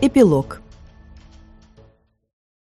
Эпилог.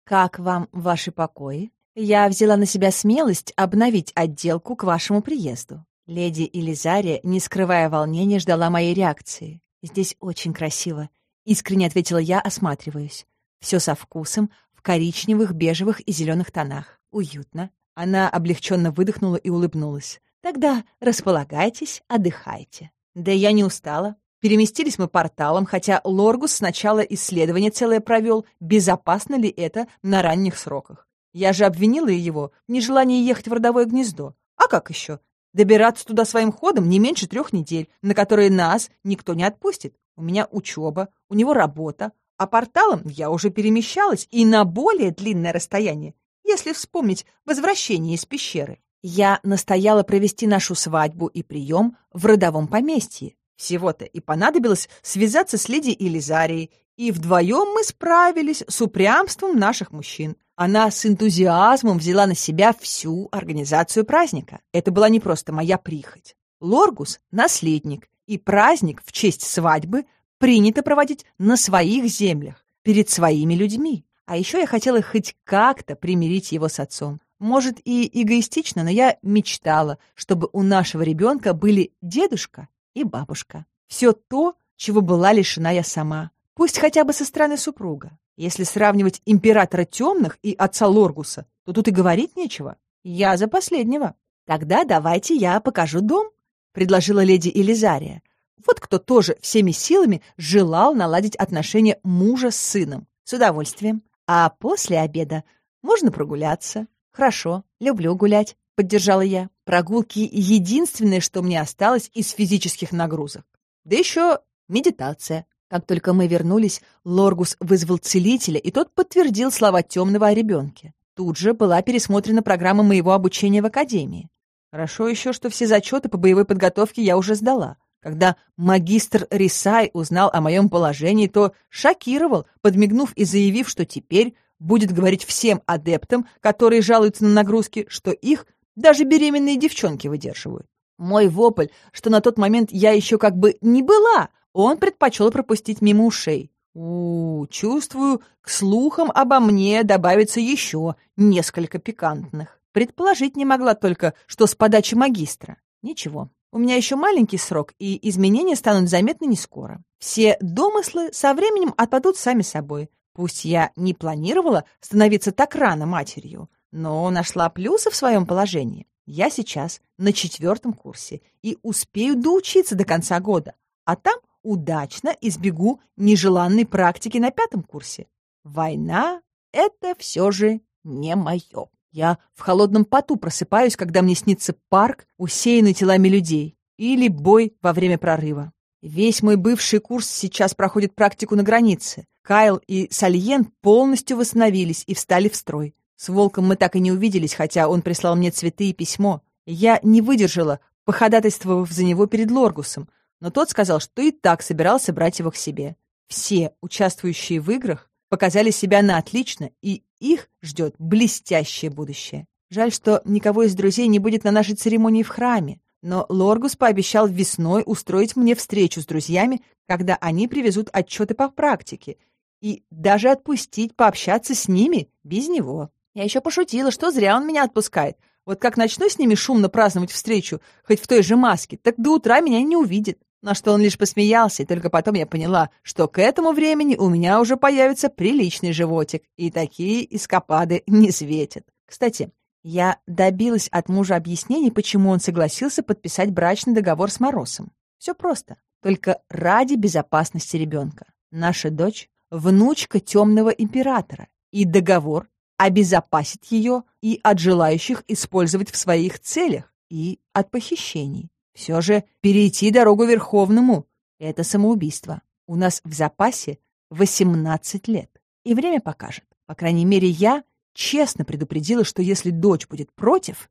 Как вам ваши покои? Я взяла на себя смелость обновить отделку к вашему приезду. Леди Элизария, не скрывая волнения, ждала моей реакции. «Здесь очень красиво», — искренне ответила я, осматриваясь. Все со вкусом, в коричневых, бежевых и зеленых тонах. Уютно. Она облегченно выдохнула и улыбнулась. «Тогда располагайтесь, отдыхайте». Да я не устала. Переместились мы порталом, хотя Лоргус сначала исследование целое провел, безопасно ли это на ранних сроках. Я же обвинила его в нежелании ехать в родовое гнездо. А как еще? Добираться туда своим ходом не меньше трех недель, на которые нас никто не отпустит. У меня учеба, у него работа, а порталом я уже перемещалась и на более длинное расстояние, если вспомнить возвращение из пещеры. Я настояла провести нашу свадьбу и прием в родовом поместье. Всего-то и понадобилось связаться с леди Элизарией, и вдвоем мы справились с упрямством наших мужчин. Она с энтузиазмом взяла на себя всю организацию праздника. Это была не просто моя прихоть. Лоргус — наследник, и праздник в честь свадьбы принято проводить на своих землях, перед своими людьми. А еще я хотела хоть как-то примирить его с отцом. Может, и эгоистично, но я мечтала, чтобы у нашего ребенка были дедушка и бабушка. Все то, чего была лишена я сама. Пусть хотя бы со стороны супруга. Если сравнивать императора темных и отца Лоргуса, то тут и говорить нечего. Я за последнего. Тогда давайте я покажу дом, предложила леди Элизария. Вот кто тоже всеми силами желал наладить отношения мужа с сыном. С удовольствием. А после обеда можно прогуляться. Хорошо, люблю гулять, поддержала я. Прогулки — единственное, что мне осталось из физических нагрузок. Да еще медитация. Как только мы вернулись, Лоргус вызвал целителя, и тот подтвердил слова темного о ребенке. Тут же была пересмотрена программа моего обучения в академии. Хорошо еще, что все зачеты по боевой подготовке я уже сдала. Когда магистр Рисай узнал о моем положении, то шокировал, подмигнув и заявив, что теперь будет говорить всем адептам, которые жалуются на нагрузки, что их даже беременные девчонки выдерживают. Мой вопль, что на тот момент я еще как бы не была, он предпочел пропустить мимо ушей. У, -у, -у чувствую, к слухам обо мне добавится еще несколько пикантных. Предположить не могла только, что с подачи магистра. Ничего, у меня еще маленький срок, и изменения станут заметны не скоро. Все домыслы со временем отпадут сами собой. Пусть я не планировала становиться так рано матерью, но нашла плюсы в своем положении. Я сейчас на четвертом курсе и успею доучиться до конца года, а там удачно избегу нежеланной практики на пятом курсе. Война — это все же не мое. Я в холодном поту просыпаюсь, когда мне снится парк, усеянный телами людей, или бой во время прорыва. Весь мой бывший курс сейчас проходит практику на границе. Кайл и Сальен полностью восстановились и встали в строй. С Волком мы так и не увиделись, хотя он прислал мне цветы и письмо. Я не выдержала, походатайствовав за него перед Лоргусом, но тот сказал, что и так собирался брать его к себе. Все, участвующие в играх, показали себя на отлично, и их ждет блестящее будущее. Жаль, что никого из друзей не будет на нашей церемонии в храме, но Лоргус пообещал весной устроить мне встречу с друзьями, когда они привезут отчеты по практике, и даже отпустить пообщаться с ними без него. Я еще пошутила, что зря он меня отпускает. Вот как начну с ними шумно праздновать встречу, хоть в той же маске, так до утра меня не увидит. На что он лишь посмеялся, и только потом я поняла, что к этому времени у меня уже появится приличный животик, и такие эскапады не светят. Кстати, я добилась от мужа объяснений, почему он согласился подписать брачный договор с Моросом. Все просто, только ради безопасности ребенка. Наша дочь — внучка темного императора, и договор обезопасит ее и от желающих использовать в своих целях, и от похищений. Все же перейти дорогу Верховному — это самоубийство. У нас в запасе 18 лет. И время покажет. По крайней мере, я честно предупредила, что если дочь будет против...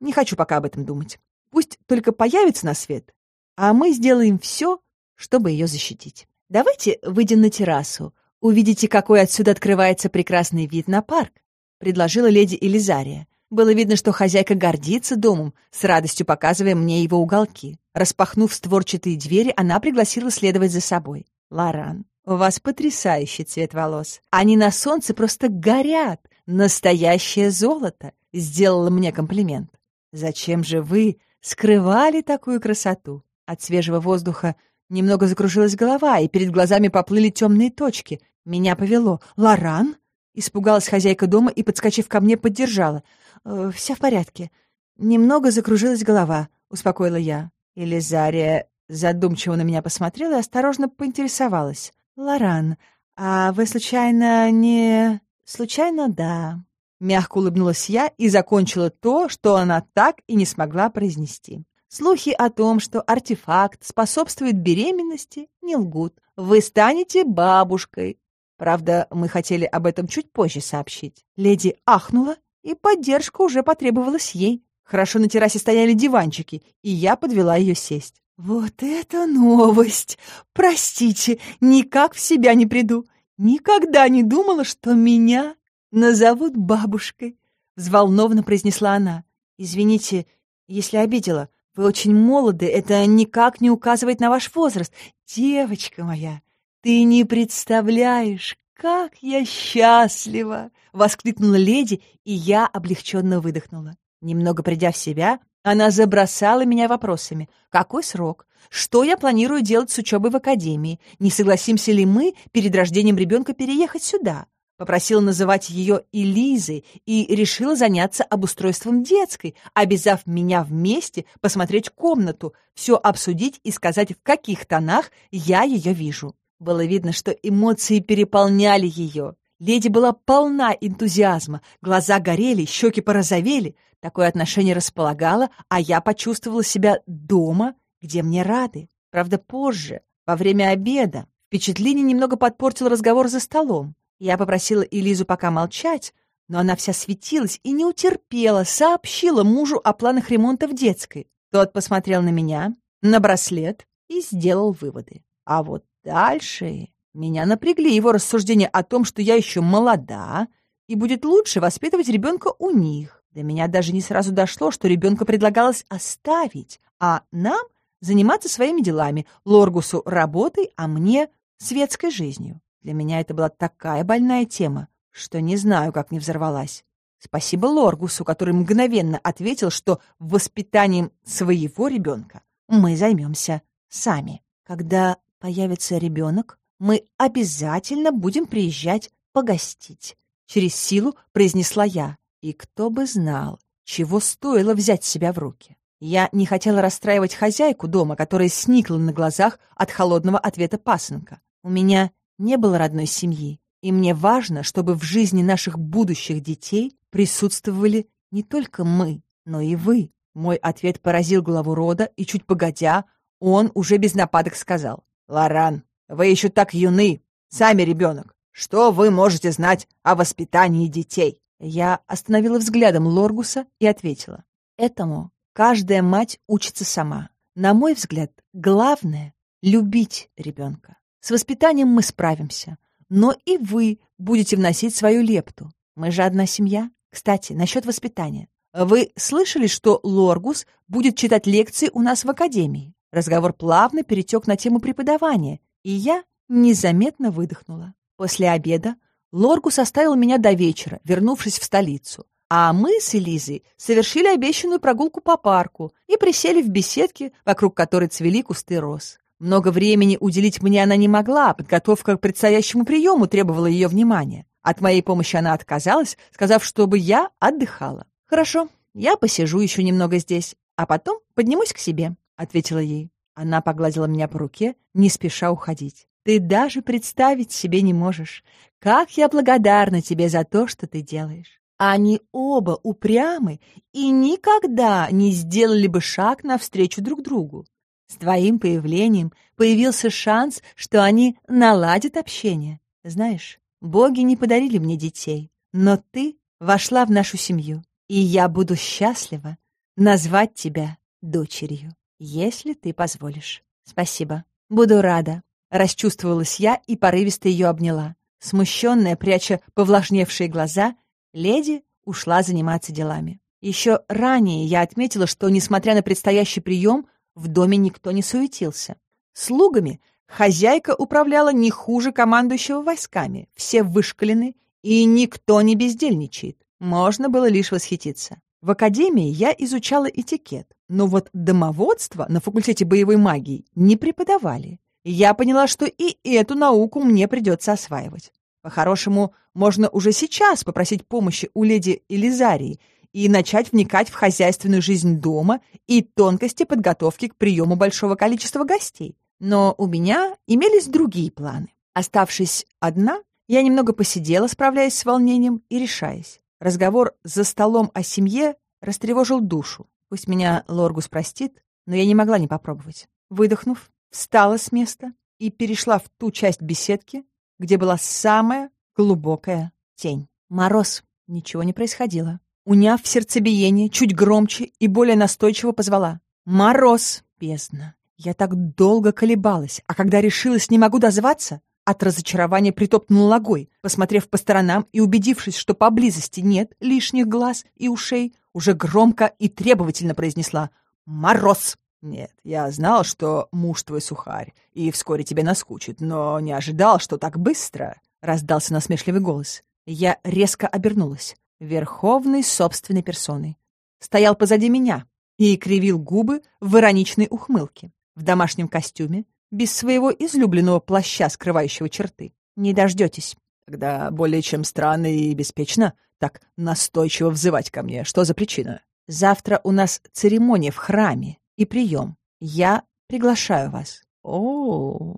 Не хочу пока об этом думать. Пусть только появится на свет, а мы сделаем все, чтобы ее защитить. Давайте выйдем на террасу, «Увидите, какой отсюда открывается прекрасный вид на парк», — предложила леди Элизария. Было видно, что хозяйка гордится домом, с радостью показывая мне его уголки. Распахнув створчатые двери, она пригласила следовать за собой. «Лоран, У вас потрясающий цвет волос. Они на солнце просто горят. Настоящее золото!» — сделала мне комплимент. «Зачем же вы скрывали такую красоту?» От свежего воздуха немного закружилась голова, и перед глазами поплыли темные точки. Меня повело. «Лоран?» — испугалась хозяйка дома и, подскочив ко мне, поддержала. «Э, «Все в порядке». Немного закружилась голова, — успокоила я. Элизария задумчиво на меня посмотрела и осторожно поинтересовалась. «Лоран, а вы случайно не...» «Случайно, да». Мягко улыбнулась я и закончила то, что она так и не смогла произнести. Слухи о том, что артефакт способствует беременности, не лгут. Вы станете бабушкой. Правда, мы хотели об этом чуть позже сообщить. Леди ахнула, и поддержка уже потребовалась ей. Хорошо на террасе стояли диванчики, и я подвела ее сесть. «Вот это новость! Простите, никак в себя не приду. Никогда не думала, что меня назовут бабушкой», — взволнованно произнесла она. «Извините, если обидела. Вы очень молоды, это никак не указывает на ваш возраст. Девочка моя, ты не представляешь, как я счастлива!» — воскликнула леди, и я облегченно выдохнула. Немного придя в себя, она забросала меня вопросами. Какой срок? Что я планирую делать с учебой в академии? Не согласимся ли мы перед рождением ребенка переехать сюда? Попросила называть ее Элизой и решила заняться обустройством детской, обязав меня вместе посмотреть комнату, все обсудить и сказать, в каких тонах я ее вижу. Было видно, что эмоции переполняли ее. Леди была полна энтузиазма, глаза горели, щеки порозовели. Такое отношение располагало, а я почувствовала себя дома, где мне рады. Правда, позже, во время обеда, впечатление немного подпортил разговор за столом. Я попросила Элизу пока молчать, но она вся светилась и не утерпела, сообщила мужу о планах ремонта в детской. Тот посмотрел на меня, на браслет и сделал выводы. А вот дальше меня напрягли его рассуждения о том, что я еще молода, и будет лучше воспитывать ребенка у них. До меня даже не сразу дошло, что ребенка предлагалось оставить, а нам заниматься своими делами, Лоргусу работой, а мне светской жизнью. Для меня это была такая больная тема, что не знаю, как не взорвалась. Спасибо Лоргусу, который мгновенно ответил, что воспитанием своего ребенка мы займемся сами. Когда появится ребенок, мы обязательно будем приезжать погостить. Через силу произнесла я. И кто бы знал, чего стоило взять себя в руки. Я не хотела расстраивать хозяйку дома, которая сникла на глазах от холодного ответа пасынка. У меня не было родной семьи, и мне важно, чтобы в жизни наших будущих детей присутствовали не только мы, но и вы. Мой ответ поразил главу рода, и чуть погодя, он уже без нападок сказал. «Лоран, вы еще так юны, сами ребенок. Что вы можете знать о воспитании детей?» Я остановила взглядом Лоргуса и ответила. «Этому каждая мать учится сама. На мой взгляд, главное — любить ребенка. С воспитанием мы справимся, но и вы будете вносить свою лепту. Мы же одна семья. Кстати, насчет воспитания. Вы слышали, что Лоргус будет читать лекции у нас в академии? Разговор плавно перетек на тему преподавания, и я незаметно выдохнула. После обеда Лоргус оставил меня до вечера, вернувшись в столицу. А мы с Элизой совершили обещанную прогулку по парку и присели в беседке, вокруг которой цвели кусты роз. Много времени уделить мне она не могла, подготовка к предстоящему приему требовала ее внимания. От моей помощи она отказалась, сказав, чтобы я отдыхала. «Хорошо, я посижу еще немного здесь, а потом поднимусь к себе», — ответила ей. Она погладила меня по руке, не спеша уходить. «Ты даже представить себе не можешь, как я благодарна тебе за то, что ты делаешь. Они оба упрямы и никогда не сделали бы шаг навстречу друг другу. С твоим появлением появился шанс, что они наладят общение. Знаешь, боги не подарили мне детей, но ты вошла в нашу семью, и я буду счастлива назвать тебя дочерью если ты позволишь. Спасибо. Буду рада. Расчувствовалась я и порывисто ее обняла. Смущенная, пряча повлажневшие глаза, леди ушла заниматься делами. Еще ранее я отметила, что, несмотря на предстоящий прием, в доме никто не суетился. Слугами Хозяйка управляла не хуже командующего войсками. Все вышкалены, и никто не бездельничает. Можно было лишь восхититься. В академии я изучала этикет, но вот домоводство на факультете боевой магии не преподавали. Я поняла, что и эту науку мне придется осваивать. По-хорошему, можно уже сейчас попросить помощи у леди Элизарии и начать вникать в хозяйственную жизнь дома и тонкости подготовки к приему большого количества гостей. Но у меня имелись другие планы. Оставшись одна, я немного посидела, справляясь с волнением и решаясь. Разговор за столом о семье растревожил душу. Пусть меня Лоргус простит, но я не могла не попробовать. Выдохнув, встала с места и перешла в ту часть беседки, где была самая глубокая тень. Мороз. Ничего не происходило. Уняв сердцебиение, чуть громче и более настойчиво позвала. «Мороз!» Бездна. Я так долго колебалась, а когда решилась не могу дозваться, от разочарования притопнула ногой, посмотрев по сторонам и убедившись, что поблизости нет лишних глаз и ушей, уже громко и требовательно произнесла «Мороз!» «Нет, я знал, что муж твой сухарь, и вскоре тебе наскучит, но не ожидал, что так быстро!» — раздался насмешливый голос. Я резко обернулась. Верховный собственной персоной. Стоял позади меня и кривил губы в ироничной ухмылке в домашнем костюме, без своего излюбленного плаща, скрывающего черты. Не дождетесь. Тогда более чем странно и беспечно так настойчиво взывать ко мне. Что за причина? Завтра у нас церемония в храме и прием. Я приглашаю вас. О,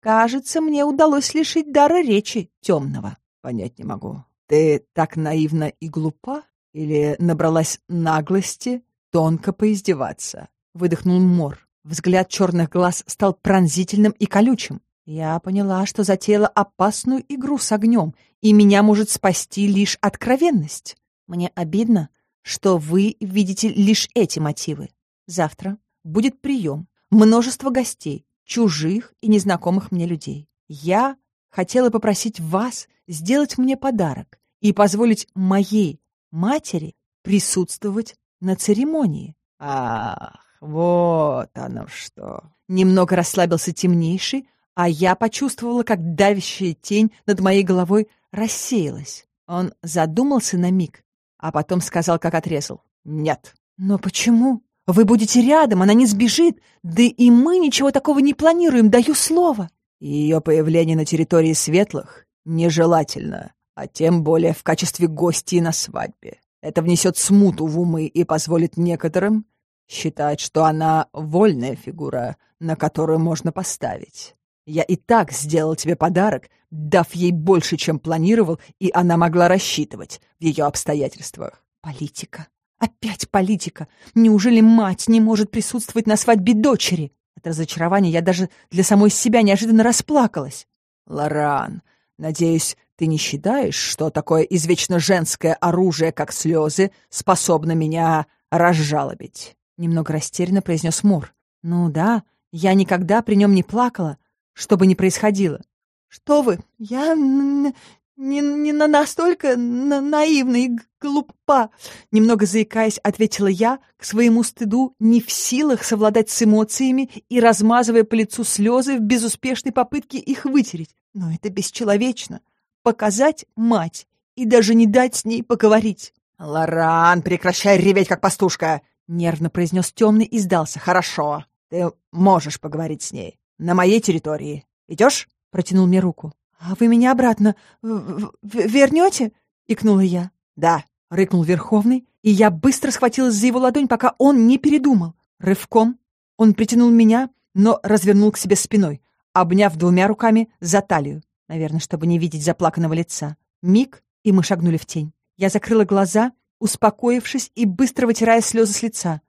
кажется, мне удалось лишить дара речи темного. Понять не могу. Ты так наивна и глупа? Или набралась наглости тонко поиздеваться? Выдохнул Мор. Взгляд черных глаз стал пронзительным и колючим. Я поняла, что затеяла опасную игру с огнем, и меня может спасти лишь откровенность. Мне обидно, что вы видите лишь эти мотивы. Завтра будет прием, множество гостей, чужих и незнакомых мне людей. Я хотела попросить вас сделать мне подарок и позволить моей матери присутствовать на церемонии. Ах, вот оно что. Немного расслабился темнейший, а я почувствовала, как давящая тень над моей головой рассеялась. Он задумался на миг, а потом сказал, как отрезал. «Нет». «Но почему? Вы будете рядом, она не сбежит. Да и мы ничего такого не планируем, даю слово». Ее появление на территории светлых нежелательно, а тем более в качестве гостей на свадьбе. Это внесет смуту в умы и позволит некоторым Считает, что она вольная фигура, на которую можно поставить. Я и так сделал тебе подарок, дав ей больше, чем планировал, и она могла рассчитывать в ее обстоятельствах. Политика. Опять политика. Неужели мать не может присутствовать на свадьбе дочери? От разочарования я даже для самой себя неожиданно расплакалась. Лоран, надеюсь, ты не считаешь, что такое извечно женское оружие, как слезы, способно меня разжалобить? Немного растерянно произнес Мор. «Ну да, я никогда при нем не плакала, что бы ни происходило». «Что вы? Я не, не настолько на наивна и глупа!» Немного заикаясь, ответила я, к своему стыду, не в силах совладать с эмоциями и размазывая по лицу слезы в безуспешной попытке их вытереть. «Но это бесчеловечно. Показать мать и даже не дать с ней поговорить». «Лоран, прекращай реветь, как пастушка!» Нервно произнес темный и сдался. «Хорошо, ты можешь поговорить с ней. На моей территории. Идешь?» Протянул мне руку. «А вы меня обратно вернете?» Икнула я. «Да», — рыкнул Верховный, и я быстро схватилась за его ладонь, пока он не передумал. Рывком он притянул меня, но развернул к себе спиной, обняв двумя руками за талию, наверное, чтобы не видеть заплаканного лица. Миг, и мы шагнули в тень. Я закрыла глаза успокоившись и быстро вытирая слезы с лица.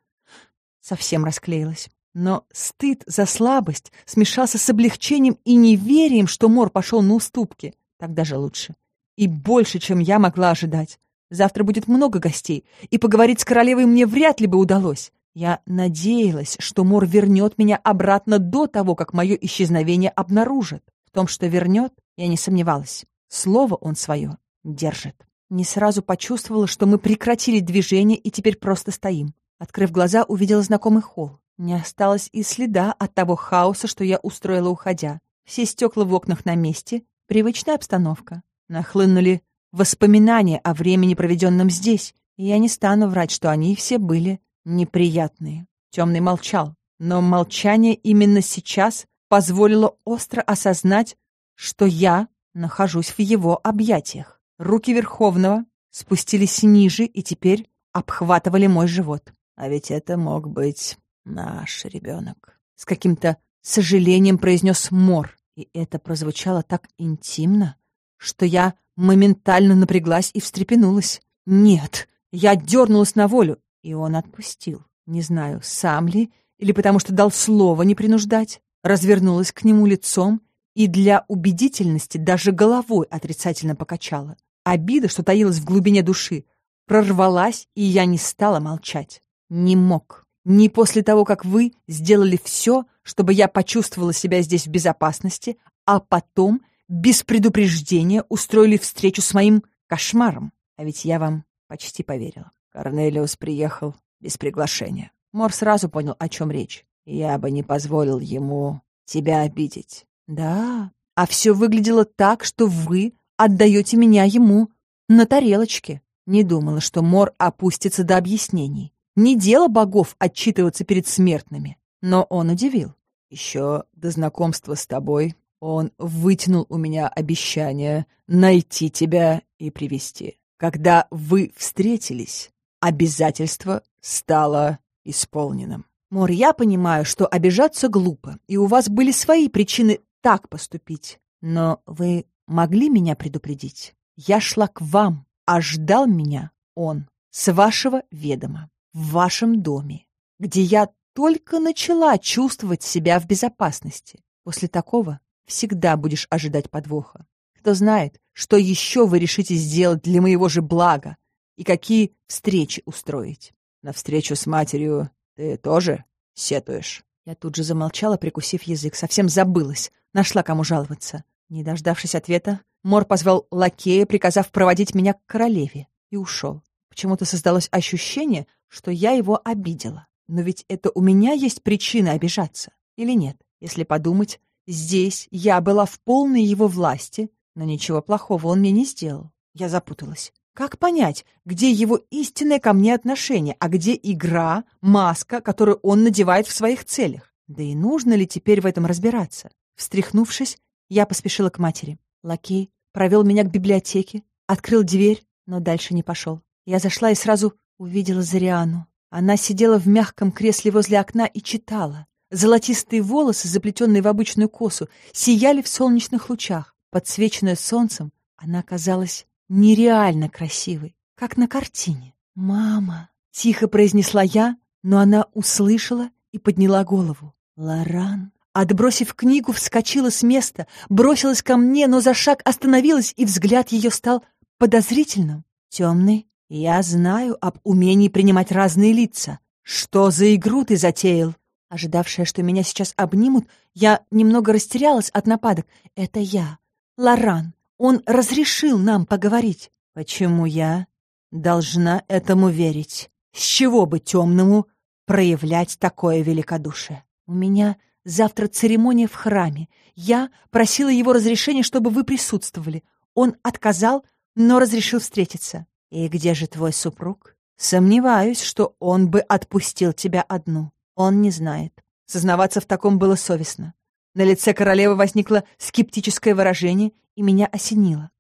Совсем расклеилась. Но стыд за слабость смешался с облегчением и неверием, что Мор пошел на уступки. Так даже лучше. И больше, чем я могла ожидать. Завтра будет много гостей, и поговорить с королевой мне вряд ли бы удалось. Я надеялась, что Мор вернет меня обратно до того, как мое исчезновение обнаружит. В том, что вернет, я не сомневалась. Слово он свое держит. Не сразу почувствовала, что мы прекратили движение и теперь просто стоим. Открыв глаза, увидела знакомый холл. Не осталось и следа от того хаоса, что я устроила, уходя. Все стекла в окнах на месте, привычная обстановка. Нахлынули воспоминания о времени, проведенном здесь, и я не стану врать, что они все были неприятные. Темный молчал, но молчание именно сейчас позволило остро осознать, что я нахожусь в его объятиях. Руки Верховного спустились ниже и теперь обхватывали мой живот. А ведь это мог быть наш ребенок. С каким-то сожалением произнес Мор, и это прозвучало так интимно, что я моментально напряглась и встрепенулась. Нет, я дернулась на волю, и он отпустил. Не знаю, сам ли, или потому что дал слово не принуждать. Развернулась к нему лицом и для убедительности даже головой отрицательно покачала. Обида, что таилась в глубине души, прорвалась, и я не стала молчать. Не мог. Не после того, как вы сделали все, чтобы я почувствовала себя здесь в безопасности, а потом, без предупреждения, устроили встречу с моим кошмаром. А ведь я вам почти поверила. Корнелиус приехал без приглашения. Мор сразу понял, о чем речь. Я бы не позволил ему тебя обидеть. Да, а все выглядело так, что вы отдаете меня ему на тарелочке. Не думала, что Мор опустится до объяснений. Не дело богов отчитываться перед смертными. Но он удивил. Еще до знакомства с тобой он вытянул у меня обещание найти тебя и привести. Когда вы встретились, обязательство стало исполненным. Мор, я понимаю, что обижаться глупо, и у вас были свои причины так поступить. Но вы могли меня предупредить? Я шла к вам, а ждал меня он с вашего ведома, в вашем доме, где я только начала чувствовать себя в безопасности. После такого всегда будешь ожидать подвоха. Кто знает, что еще вы решите сделать для моего же блага и какие встречи устроить. На встречу с матерью ты тоже сетуешь?» Я тут же замолчала, прикусив язык. Совсем забылась. Нашла, кому жаловаться. Не дождавшись ответа, Мор позвал лакея, приказав проводить меня к королеве, и ушел. Почему-то создалось ощущение, что я его обидела. Но ведь это у меня есть причина обижаться. Или нет? Если подумать, здесь я была в полной его власти, но ничего плохого он мне не сделал. Я запуталась. Как понять, где его истинное ко мне отношение, а где игра, маска, которую он надевает в своих целях? Да и нужно ли теперь в этом разбираться? Встряхнувшись, я поспешила к матери. Лакей провел меня к библиотеке, открыл дверь, но дальше не пошел. Я зашла и сразу увидела Зариану. Она сидела в мягком кресле возле окна и читала. Золотистые волосы, заплетенные в обычную косу, сияли в солнечных лучах. Подсвеченная солнцем, она казалась нереально красивой, как на картине. «Мама!» — тихо произнесла я, но она услышала и подняла голову. «Лоран!» Отбросив книгу, вскочила с места, бросилась ко мне, но за шаг остановилась, и взгляд ее стал подозрительным. Темный, я знаю об умении принимать разные лица. Что за игру ты затеял? Ожидавшая, что меня сейчас обнимут, я немного растерялась от нападок. Это я, Лоран. Он разрешил нам поговорить. Почему я должна этому верить? С чего бы темному проявлять такое великодушие? У меня Завтра церемония в храме. Я просила его разрешения, чтобы вы присутствовали. Он отказал, но разрешил встретиться. И где же твой супруг? Сомневаюсь, что он бы отпустил тебя одну. Он не знает. Сознаваться в таком было совестно. На лице королевы возникло скептическое выражение, и меня осенило.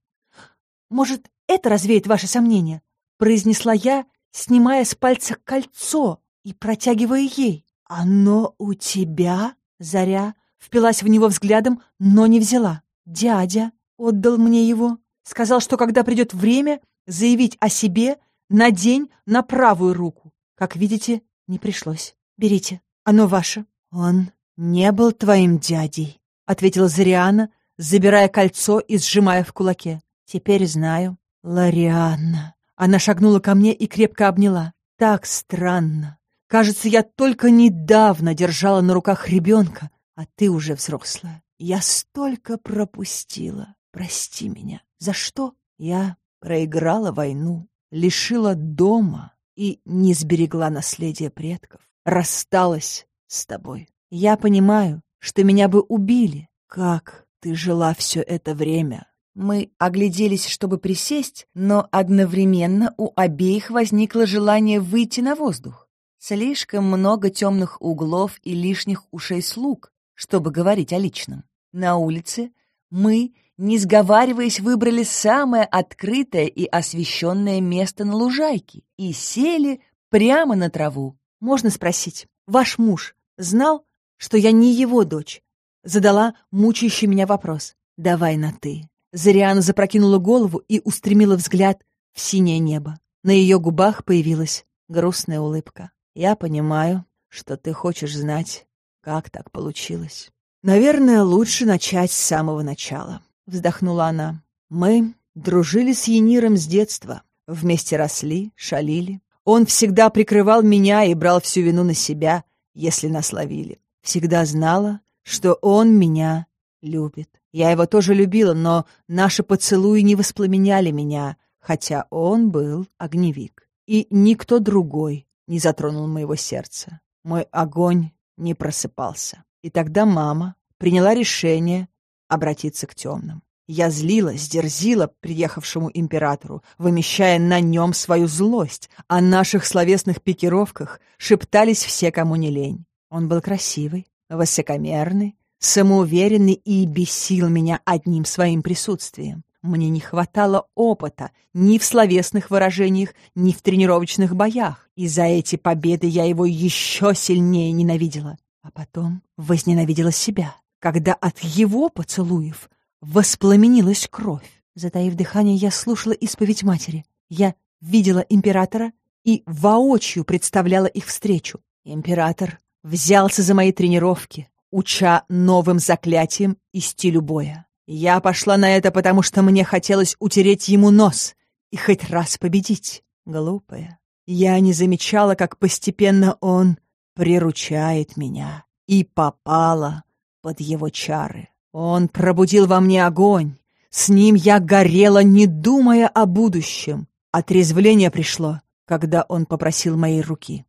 «Может, это развеет ваши сомнения?» — произнесла я, снимая с пальца кольцо и протягивая ей. «Оно у тебя?» Заря впилась в него взглядом, но не взяла. Дядя отдал мне его. Сказал, что когда придет время заявить о себе, надень на правую руку. Как видите, не пришлось. Берите, оно ваше. Он не был твоим дядей, ответила Зариана, забирая кольцо и сжимая в кулаке. Теперь знаю. Ларианна. Она шагнула ко мне и крепко обняла. Так странно. Кажется, я только недавно держала на руках ребенка, а ты уже взрослая. Я столько пропустила. Прости меня. За что? Я проиграла войну, лишила дома и не сберегла наследие предков. Рассталась с тобой. Я понимаю, что меня бы убили. Как ты жила все это время?» Мы огляделись, чтобы присесть, но одновременно у обеих возникло желание выйти на воздух. Слишком много темных углов и лишних ушей слуг, чтобы говорить о личном. На улице мы, не сговариваясь, выбрали самое открытое и освещенное место на лужайке и сели прямо на траву. Можно спросить, ваш муж знал, что я не его дочь? Задала мучающий меня вопрос. Давай на «ты». Зариана запрокинула голову и устремила взгляд в синее небо. На ее губах появилась грустная улыбка. «Я понимаю, что ты хочешь знать, как так получилось. Наверное, лучше начать с самого начала», — вздохнула она. «Мы дружили с Ениром с детства. Вместе росли, шалили. Он всегда прикрывал меня и брал всю вину на себя, если нас ловили. Всегда знала, что он меня любит. Я его тоже любила, но наши поцелуи не воспламеняли меня, хотя он был огневик. И никто другой не затронул моего сердца. Мой огонь не просыпался. И тогда мама приняла решение обратиться к темным. Я злилась, дерзила приехавшему императору, вымещая на нем свою злость. О наших словесных пикировках шептались все, кому не лень. Он был красивый, высокомерный, самоуверенный и бесил меня одним своим присутствием. Мне не хватало опыта ни в словесных выражениях, ни в тренировочных боях, и за эти победы я его еще сильнее ненавидела. А потом возненавидела себя, когда от его поцелуев воспламенилась кровь. Затаив дыхание, я слушала исповедь матери. Я видела императора и воочию представляла их встречу. Император взялся за мои тренировки, уча новым заклятиям и стилю боя. Я пошла на это, потому что мне хотелось утереть ему нос и хоть раз победить. Глупая. Я не замечала, как постепенно он приручает меня и попала под его чары. Он пробудил во мне огонь. С ним я горела, не думая о будущем. Отрезвление пришло, когда он попросил моей руки.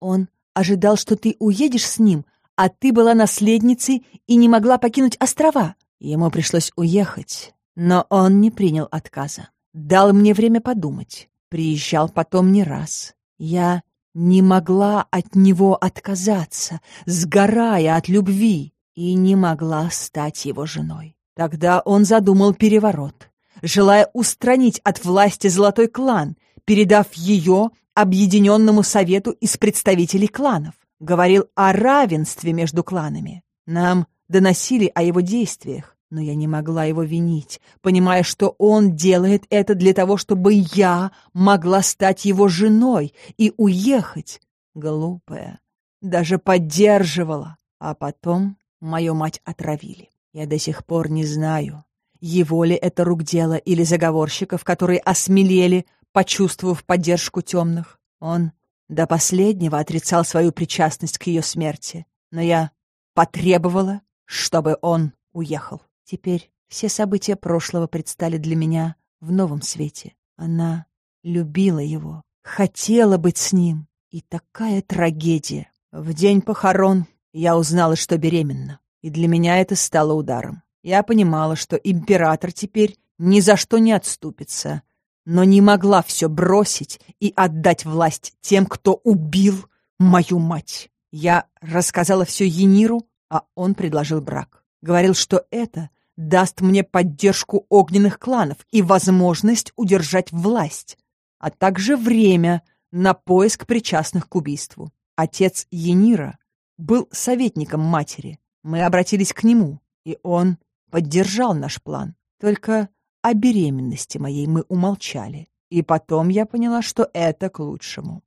Он ожидал, что ты уедешь с ним, а ты была наследницей и не могла покинуть острова. Ему пришлось уехать, но он не принял отказа. Дал мне время подумать. Приезжал потом не раз. Я не могла от него отказаться, сгорая от любви, и не могла стать его женой. Тогда он задумал переворот, желая устранить от власти золотой клан, передав ее объединенному совету из представителей кланов говорил о равенстве между кланами. Нам доносили о его действиях, но я не могла его винить, понимая, что он делает это для того, чтобы я могла стать его женой и уехать. Глупая. Даже поддерживала. А потом мою мать отравили. Я до сих пор не знаю, его ли это рук дело или заговорщиков, которые осмелели, почувствовав поддержку темных. Он до последнего отрицал свою причастность к ее смерти, но я потребовала, чтобы он уехал. Теперь все события прошлого предстали для меня в новом свете. Она любила его, хотела быть с ним. И такая трагедия. В день похорон я узнала, что беременна, и для меня это стало ударом. Я понимала, что император теперь ни за что не отступится, но не могла все бросить и отдать власть тем, кто убил мою мать. Я рассказала все Ениру, а он предложил брак. Говорил, что это даст мне поддержку огненных кланов и возможность удержать власть, а также время на поиск причастных к убийству. Отец Енира был советником матери. Мы обратились к нему, и он поддержал наш план. Только о беременности моей мы умолчали, и потом я поняла, что это к лучшему.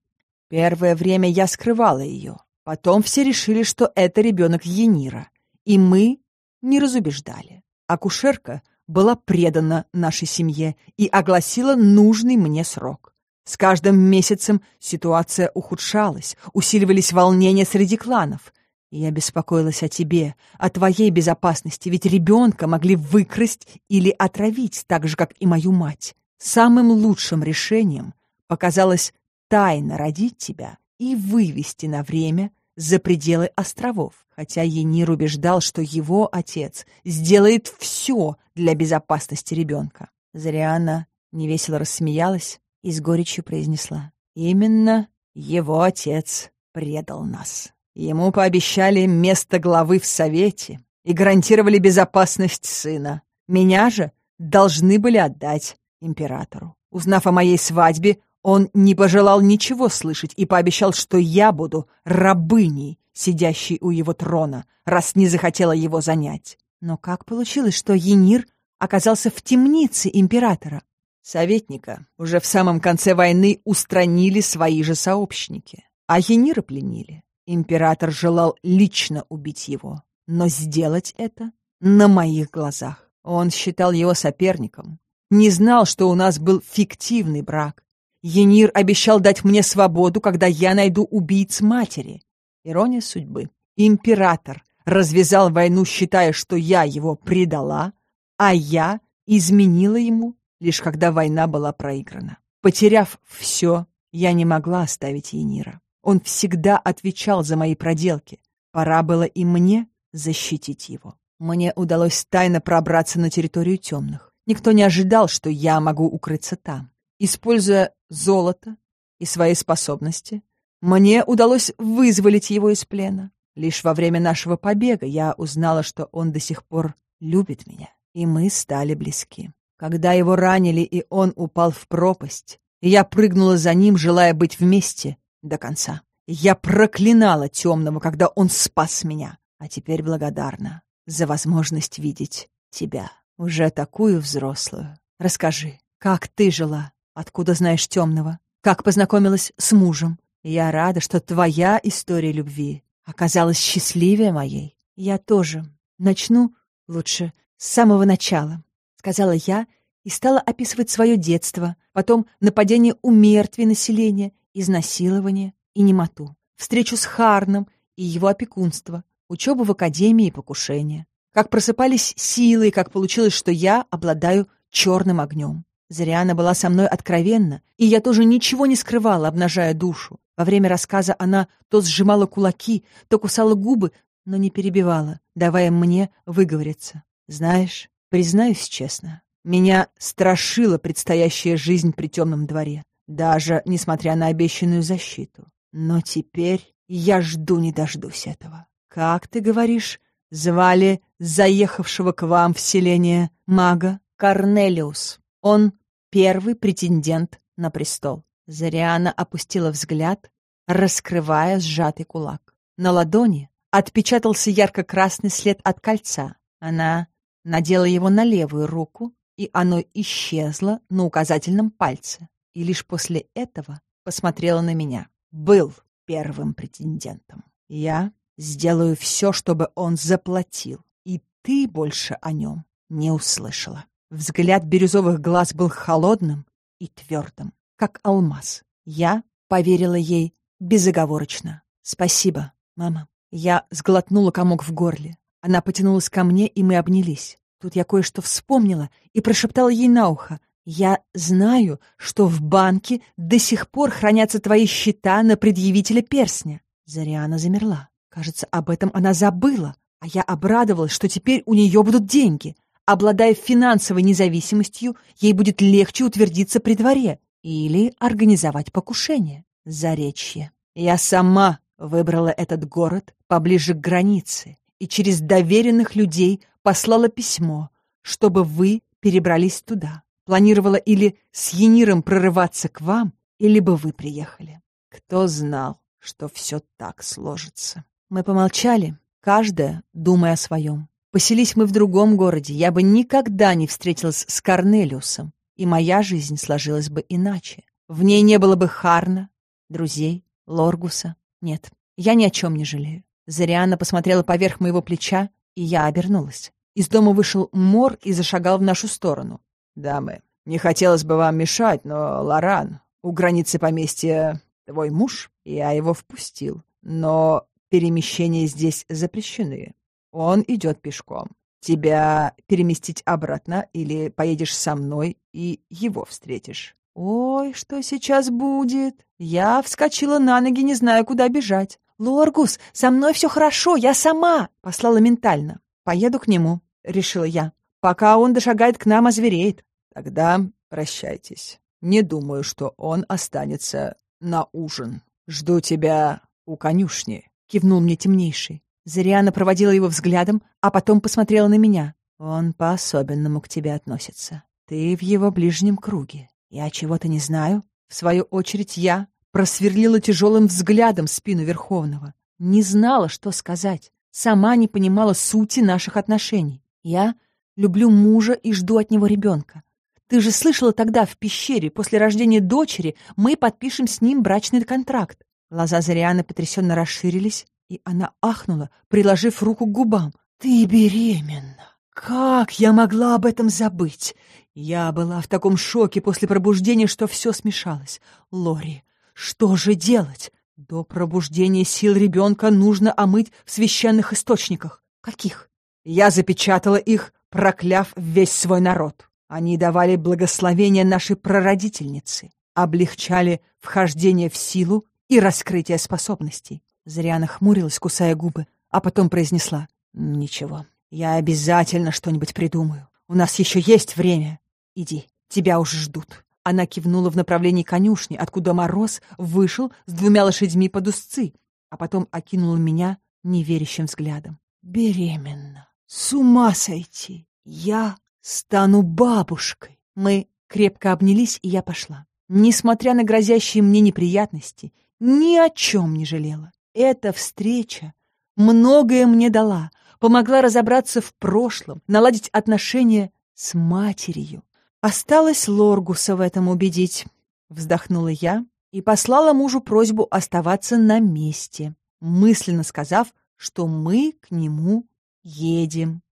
Первое время я скрывала ее, потом все решили, что это ребенок Енира, и мы не разубеждали. Акушерка была предана нашей семье и огласила нужный мне срок. С каждым месяцем ситуация ухудшалась, усиливались волнения среди кланов, я беспокоилась о тебе, о твоей безопасности, ведь ребенка могли выкрасть или отравить, так же, как и мою мать. Самым лучшим решением показалось тайно родить тебя и вывести на время за пределы островов, хотя Енир убеждал, что его отец сделает все для безопасности ребенка. Зариана невесело рассмеялась и с горечью произнесла. «Именно его отец предал нас. Ему пообещали место главы в Совете и гарантировали безопасность сына. Меня же должны были отдать императору. Узнав о моей свадьбе, он не пожелал ничего слышать и пообещал, что я буду рабыней, сидящей у его трона, раз не захотела его занять. Но как получилось, что Енир оказался в темнице императора? Советника уже в самом конце войны устранили свои же сообщники, а Енира пленили. Император желал лично убить его, но сделать это на моих глазах. Он считал его соперником, не знал, что у нас был фиктивный брак. Енир обещал дать мне свободу, когда я найду убийц матери. Ирония судьбы. Император развязал войну, считая, что я его предала, а я изменила ему, лишь когда война была проиграна. Потеряв все, я не могла оставить Енира. Он всегда отвечал за мои проделки. Пора было и мне защитить его. Мне удалось тайно пробраться на территорию темных. Никто не ожидал, что я могу укрыться там. Используя золото и свои способности, мне удалось вызволить его из плена. Лишь во время нашего побега я узнала, что он до сих пор любит меня, и мы стали близки. Когда его ранили, и он упал в пропасть, я прыгнула за ним, желая быть вместе до конца. Я проклинала темного, когда он спас меня, а теперь благодарна за возможность видеть тебя. Уже такую взрослую. Расскажи, как ты жила? Откуда знаешь темного? Как познакомилась с мужем? Я рада, что твоя история любви оказалась счастливее моей. Я тоже. Начну лучше с самого начала, сказала я и стала описывать свое детство, потом нападение у мертвей населения, изнасилование и немоту, встречу с Харном и его опекунство, учебу в академии и покушение как просыпались силы, и как получилось, что я обладаю черным огнем. Зариана была со мной откровенна, и я тоже ничего не скрывала, обнажая душу. Во время рассказа она то сжимала кулаки, то кусала губы, но не перебивала, давая мне выговориться. Знаешь, признаюсь честно, меня страшила предстоящая жизнь при темном дворе, даже несмотря на обещанную защиту. Но теперь я жду не дождусь этого. Как ты говоришь, Звали заехавшего к вам в селение мага Корнелиус. Он первый претендент на престол. Зариана опустила взгляд, раскрывая сжатый кулак. На ладони отпечатался ярко-красный след от кольца. Она надела его на левую руку, и оно исчезло на указательном пальце. И лишь после этого посмотрела на меня. Был первым претендентом. Я Сделаю все, чтобы он заплатил, и ты больше о нем не услышала. Взгляд бирюзовых глаз был холодным и твердым, как алмаз. Я поверила ей безоговорочно. «Спасибо, мама». Я сглотнула комок в горле. Она потянулась ко мне, и мы обнялись. Тут я кое-что вспомнила и прошептала ей на ухо. «Я знаю, что в банке до сих пор хранятся твои счета на предъявителя перстня». Зариана замерла. Кажется, об этом она забыла, а я обрадовалась, что теперь у нее будут деньги. Обладая финансовой независимостью, ей будет легче утвердиться при дворе или организовать покушение. Заречье. Я сама выбрала этот город поближе к границе и через доверенных людей послала письмо, чтобы вы перебрались туда. Планировала или с Ениром прорываться к вам, или бы вы приехали. Кто знал, что все так сложится. Мы помолчали, каждая думая о своем. Поселись мы в другом городе, я бы никогда не встретилась с Корнелиусом, и моя жизнь сложилась бы иначе. В ней не было бы Харна, друзей, Лоргуса. Нет, я ни о чем не жалею. Зариана посмотрела поверх моего плеча, и я обернулась. Из дома вышел Мор и зашагал в нашу сторону. «Дамы, не хотелось бы вам мешать, но, Лоран, у границы поместья твой муж, я его впустил. Но Перемещения здесь запрещены. Он идет пешком. Тебя переместить обратно или поедешь со мной и его встретишь. Ой, что сейчас будет? Я вскочила на ноги, не зная, куда бежать. «Лоргус, со мной все хорошо, я сама!» — послала ментально. «Поеду к нему», — решила я. «Пока он дошагает к нам, озвереет». «Тогда прощайтесь. Не думаю, что он останется на ужин. Жду тебя у конюшни», — кивнул мне темнейший. Зариана проводила его взглядом, а потом посмотрела на меня. «Он по-особенному к тебе относится. Ты в его ближнем круге. Я чего-то не знаю». В свою очередь я просверлила тяжелым взглядом спину Верховного. Не знала, что сказать. Сама не понимала сути наших отношений. Я люблю мужа и жду от него ребенка. Ты же слышала тогда в пещере, после рождения дочери, мы подпишем с ним брачный контракт. Глаза Зарианы потрясенно расширились, и она ахнула, приложив руку к губам. «Ты беременна! Как я могла об этом забыть?» Я была в таком шоке после пробуждения, что все смешалось. «Лори, что же делать? До пробуждения сил ребенка нужно омыть в священных источниках. Каких? Я запечатала их, прокляв весь свой народ. Они давали благословение нашей прародительнице, облегчали вхождение в силу и раскрытие способностей. Зря нахмурилась, кусая губы, а потом произнесла. «Ничего, я обязательно что-нибудь придумаю. У нас еще есть время. Иди, тебя уже ждут». Она кивнула в направлении конюшни, откуда Мороз вышел с двумя лошадьми под узцы, а потом окинула меня неверящим взглядом. «Беременна! С ума сойти! Я стану бабушкой!» Мы крепко обнялись, и я пошла. Несмотря на грозящие мне неприятности, ни о чем не жалела. Эта встреча многое мне дала, помогла разобраться в прошлом, наладить отношения с матерью. Осталось Лоргуса в этом убедить, вздохнула я и послала мужу просьбу оставаться на месте, мысленно сказав, что мы к нему едем.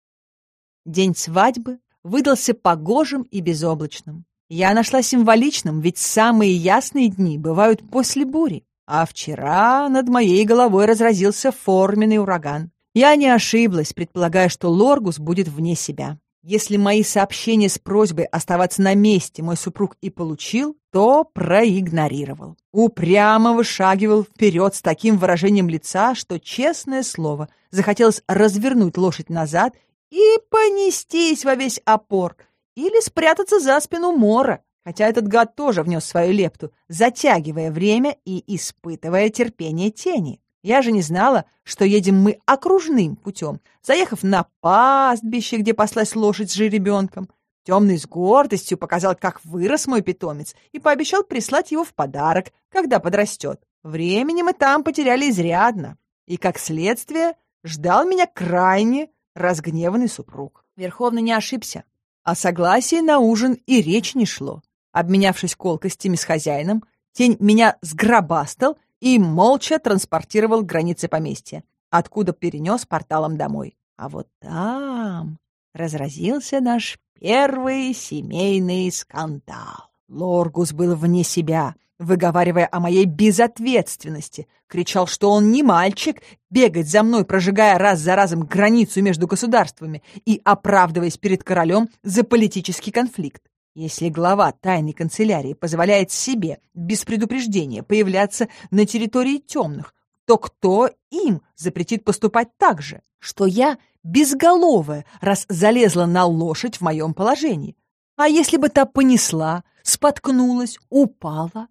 День свадьбы выдался погожим и безоблачным. Я нашла символичным, ведь самые ясные дни бывают после бури. А вчера над моей головой разразился форменный ураган. Я не ошиблась, предполагая, что Лоргус будет вне себя. Если мои сообщения с просьбой оставаться на месте мой супруг и получил, то проигнорировал. Упрямо вышагивал вперед с таким выражением лица, что, честное слово, захотелось развернуть лошадь назад и понестись во весь опор или спрятаться за спину Мора, хотя этот гад тоже внес свою лепту, затягивая время и испытывая терпение тени. Я же не знала, что едем мы окружным путем, заехав на пастбище, где паслась лошадь с жеребенком. Темный с гордостью показал, как вырос мой питомец, и пообещал прислать его в подарок, когда подрастет. Времени мы там потеряли изрядно, и, как следствие, ждал меня крайне разгневанный супруг. Верховный не ошибся. О согласии на ужин и речь не шло. Обменявшись колкостями с хозяином, тень меня сгробастал и молча транспортировал к границе поместья, откуда перенес порталом домой. А вот там разразился наш первый семейный скандал. Лоргус был вне себя, выговаривая о моей безответственности, кричал, что он не мальчик, бегать за мной, прожигая раз за разом границу между государствами и оправдываясь перед королем за политический конфликт. Если глава тайной канцелярии позволяет себе без предупреждения появляться на территории темных, то кто им запретит поступать так же? Что я безголовая, раз залезла на лошадь в моем положении. А если бы та понесла, споткнулась, упала?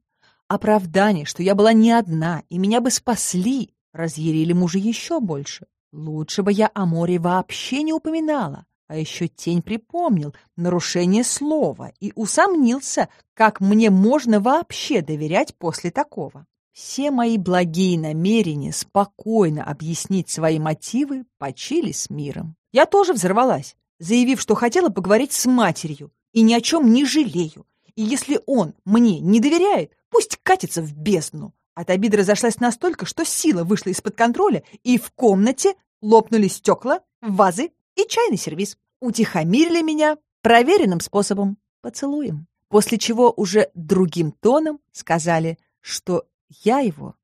Оправдание, что я была не одна, и меня бы спасли, разъярили мужа еще больше. Лучше бы я о море вообще не упоминала. А еще тень припомнил нарушение слова и усомнился, как мне можно вообще доверять после такого. Все мои благие намерения спокойно объяснить свои мотивы почили с миром. Я тоже взорвалась, заявив, что хотела поговорить с матерью и ни о чем не жалею. И если он мне не доверяет, пусть катится в бездну. От обиды разошлась настолько, что сила вышла из-под контроля, и в комнате лопнули стекла, вазы и чайный сервиз. Утихомирили меня проверенным способом — поцелуем. После чего уже другим тоном сказали, что я его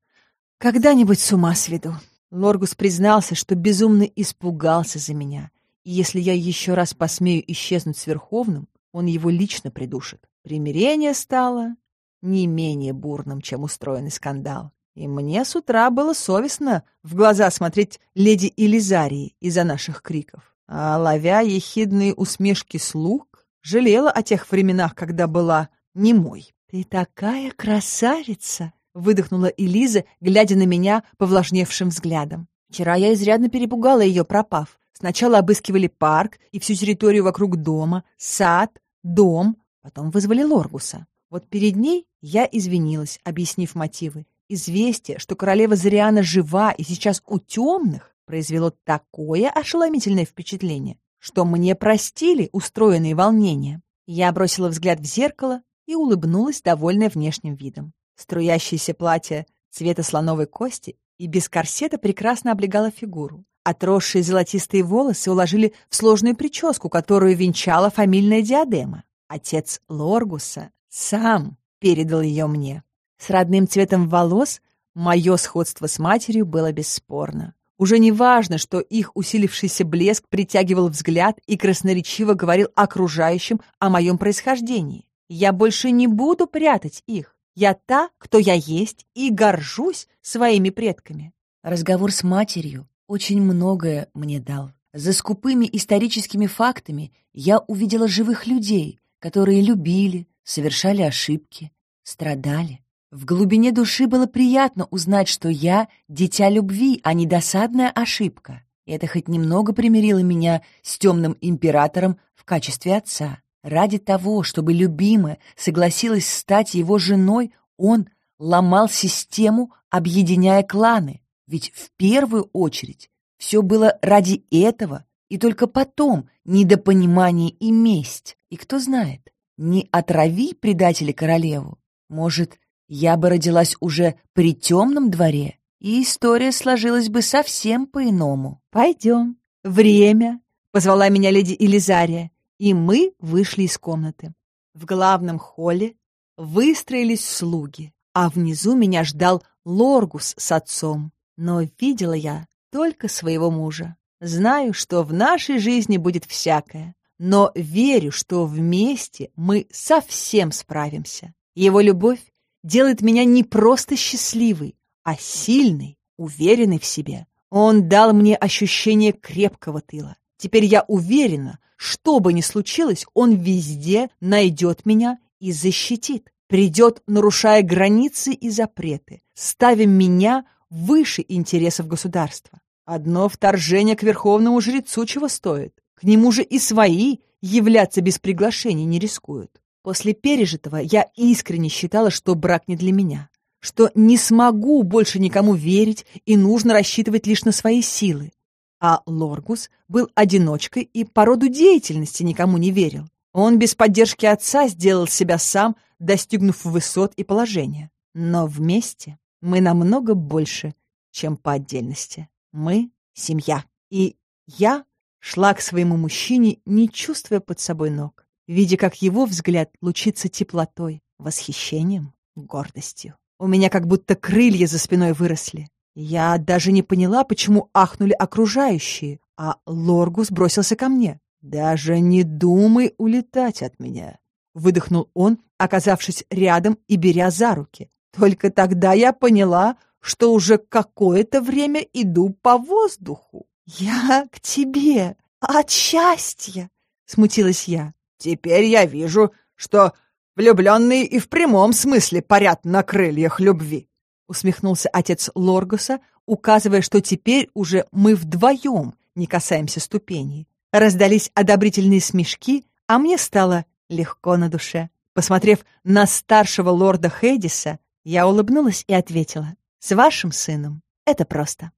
когда-нибудь с ума сведу. Лоргус признался, что безумно испугался за меня, и если я еще раз посмею исчезнуть с Верховным, он его лично придушит. Примирение стало не менее бурным, чем устроенный скандал. И мне с утра было совестно в глаза смотреть леди Элизарии из-за наших криков. А ловя ехидные усмешки слуг, жалела о тех временах, когда была немой. «Ты такая красавица!» — выдохнула Элиза, глядя на меня повлажневшим взглядом. Вчера я изрядно перепугала ее, пропав. Сначала обыскивали парк и всю территорию вокруг дома, сад, дом, потом вызвали Лоргуса. Вот перед ней я извинилась, объяснив мотивы. Известие, что королева Зариана жива и сейчас у темных, произвело такое ошеломительное впечатление, что мне простили устроенные волнения. Я бросила взгляд в зеркало и улыбнулась, довольная внешним видом. Струящееся платье цвета слоновой кости и без корсета прекрасно облегало фигуру. Отросшие золотистые волосы уложили в сложную прическу, которую венчала фамильная диадема. Отец Лоргуса сам передал ее мне. С родным цветом волос мое сходство с матерью было бесспорно. Уже не важно, что их усилившийся блеск притягивал взгляд и красноречиво говорил окружающим о моем происхождении. Я больше не буду прятать их. Я та, кто я есть, и горжусь своими предками. Разговор с матерью очень многое мне дал. За скупыми историческими фактами я увидела живых людей, которые любили, совершали ошибки, страдали. В глубине души было приятно узнать, что я — дитя любви, а не досадная ошибка. Это хоть немного примирило меня с темным императором в качестве отца. Ради того, чтобы любимая согласилась стать его женой, он ломал систему, объединяя кланы. Ведь в первую очередь все было ради этого, и только потом недопонимание и месть. И кто знает, не отрави предатели королеву. Может, я бы родилась уже при темном дворе, и история сложилась бы совсем по-иному. «Пойдем. Время!» — позвала меня леди Элизария и мы вышли из комнаты. В главном холле выстроились слуги, а внизу меня ждал Лоргус с отцом. Но видела я только своего мужа. Знаю, что в нашей жизни будет всякое, но верю, что вместе мы совсем справимся. Его любовь делает меня не просто счастливой, а сильной, уверенной в себе. Он дал мне ощущение крепкого тыла. Теперь я уверена, что бы ни случилось, он везде найдет меня и защитит. Придет, нарушая границы и запреты, ставя меня выше интересов государства. Одно вторжение к верховному жрецу чего стоит. К нему же и свои являться без приглашения не рискуют. После пережитого я искренне считала, что брак не для меня, что не смогу больше никому верить и нужно рассчитывать лишь на свои силы, а Лоргус был одиночкой и по роду деятельности никому не верил. Он без поддержки отца сделал себя сам, достигнув высот и положения. Но вместе мы намного больше, чем по отдельности. Мы — семья. И я шла к своему мужчине, не чувствуя под собой ног, видя, как его взгляд лучится теплотой, восхищением, гордостью. У меня как будто крылья за спиной выросли. Я даже не поняла, почему ахнули окружающие, а Лоргус бросился ко мне. «Даже не думай улетать от меня», — выдохнул он, оказавшись рядом и беря за руки. Только тогда я поняла, что уже какое-то время иду по воздуху. «Я к тебе от счастья!» — смутилась я. «Теперь я вижу, что влюбленные и в прямом смысле парят на крыльях любви», усмехнулся отец Лоргуса, указывая, что теперь уже мы вдвоем не касаемся ступеней. Раздались одобрительные смешки, а мне стало легко на душе. Посмотрев на старшего лорда Хейдиса, я улыбнулась и ответила, «С вашим сыном это просто».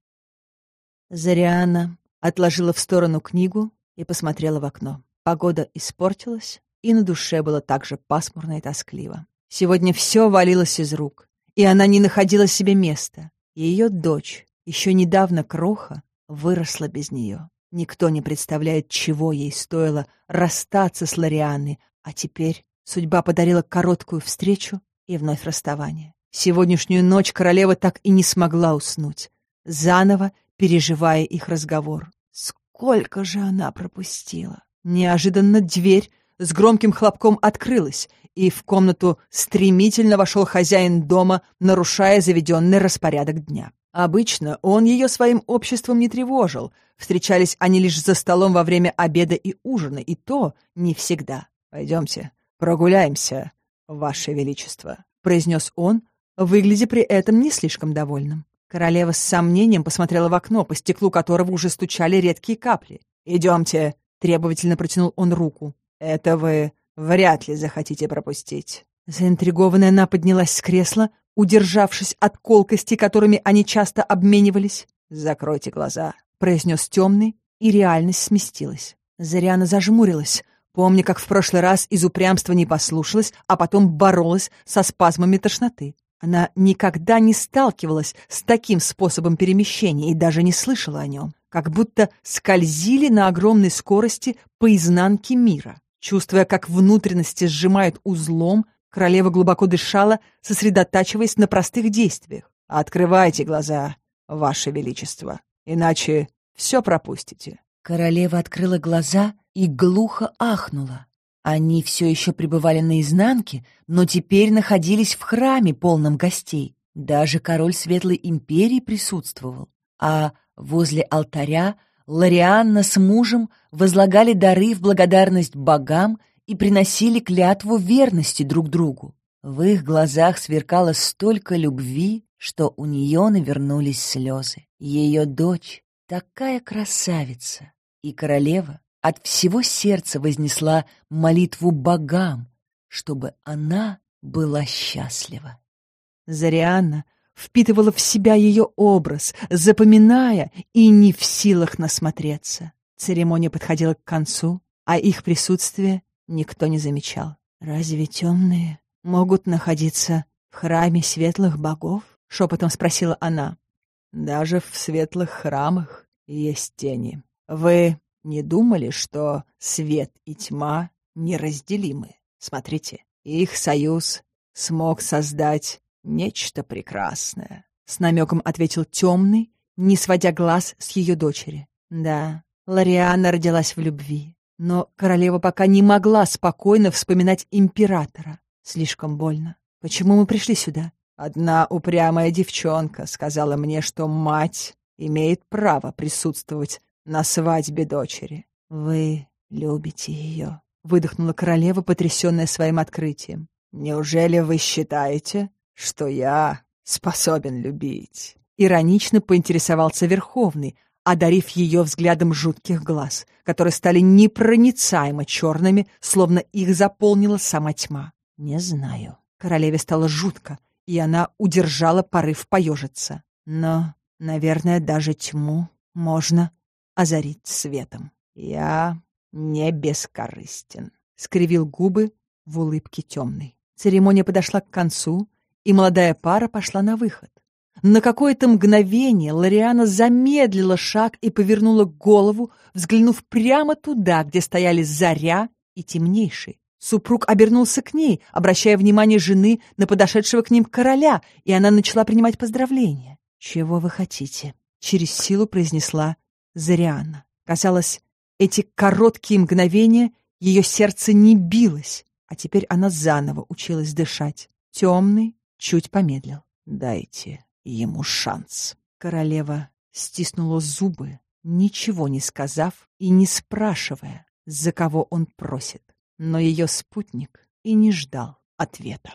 Зариана отложила в сторону книгу и посмотрела в окно. Погода испортилась, и на душе было так же пасмурно и тоскливо. Сегодня все валилось из рук и она не находила себе места. Ее дочь, еще недавно кроха, выросла без нее. Никто не представляет, чего ей стоило расстаться с Лорианной, а теперь судьба подарила короткую встречу и вновь расставание. Сегодняшнюю ночь королева так и не смогла уснуть, заново переживая их разговор. Сколько же она пропустила! Неожиданно дверь с громким хлопком открылась, и в комнату стремительно вошел хозяин дома, нарушая заведенный распорядок дня. Обычно он ее своим обществом не тревожил. Встречались они лишь за столом во время обеда и ужина, и то не всегда. «Пойдемте, прогуляемся, Ваше Величество», — произнес он, выглядя при этом не слишком довольным. Королева с сомнением посмотрела в окно, по стеклу которого уже стучали редкие капли. «Идемте», — требовательно протянул он руку. «Это вы вряд ли захотите пропустить». Заинтригованная она поднялась с кресла, удержавшись от колкости, которыми они часто обменивались. «Закройте глаза», — произнес темный, и реальность сместилась. Заряна зажмурилась, помня, как в прошлый раз из упрямства не послушалась, а потом боролась со спазмами тошноты. Она никогда не сталкивалась с таким способом перемещения и даже не слышала о нем, как будто скользили на огромной скорости по изнанке мира. Чувствуя, как внутренности сжимают узлом, королева глубоко дышала, сосредотачиваясь на простых действиях. «Открывайте глаза, ваше величество, иначе все пропустите». Королева открыла глаза и глухо ахнула. Они все еще пребывали на изнанке, но теперь находились в храме, полном гостей. Даже король Светлой Империи присутствовал. А возле алтаря Лорианна с мужем возлагали дары в благодарность богам и приносили клятву верности друг другу. В их глазах сверкало столько любви, что у нее навернулись слезы. Ее дочь такая красавица, и королева от всего сердца вознесла молитву богам, чтобы она была счастлива. Зарианна впитывала в себя ее образ, запоминая и не в силах насмотреться. Церемония подходила к концу, а их присутствие никто не замечал. «Разве темные могут находиться в храме светлых богов?» — шепотом спросила она. «Даже в светлых храмах есть тени. Вы не думали, что свет и тьма неразделимы. Смотрите, их союз смог создать нечто прекрасное. С намеком ответил темный, не сводя глаз с ее дочери. Да, Лариана родилась в любви, но королева пока не могла спокойно вспоминать императора. Слишком больно. Почему мы пришли сюда? Одна упрямая девчонка сказала мне, что мать имеет право присутствовать на свадьбе дочери. Вы любите ее, выдохнула королева, потрясенная своим открытием. Неужели вы считаете, что я способен любить? Иронично поинтересовался Верховный, одарив ее взглядом жутких глаз, которые стали непроницаемо черными, словно их заполнила сама тьма. «Не знаю». Королеве стало жутко, и она удержала порыв поежиться. Но, наверное, даже тьму можно озарить светом. «Я не бескорыстен», — скривил губы в улыбке темной. Церемония подошла к концу, и молодая пара пошла на выход. На какое-то мгновение Лориана замедлила шаг и повернула голову, взглянув прямо туда, где стояли Заря и Темнейший. Супруг обернулся к ней, обращая внимание жены на подошедшего к ним короля, и она начала принимать поздравления. «Чего вы хотите?» — через силу произнесла Зарианна. Казалось, эти короткие мгновения ее сердце не билось, а теперь она заново училась дышать. Темный чуть помедлил. «Дайте ему шанс». Королева стиснула зубы, ничего не сказав и не спрашивая, за кого он просит. Но ее спутник и не ждал ответа.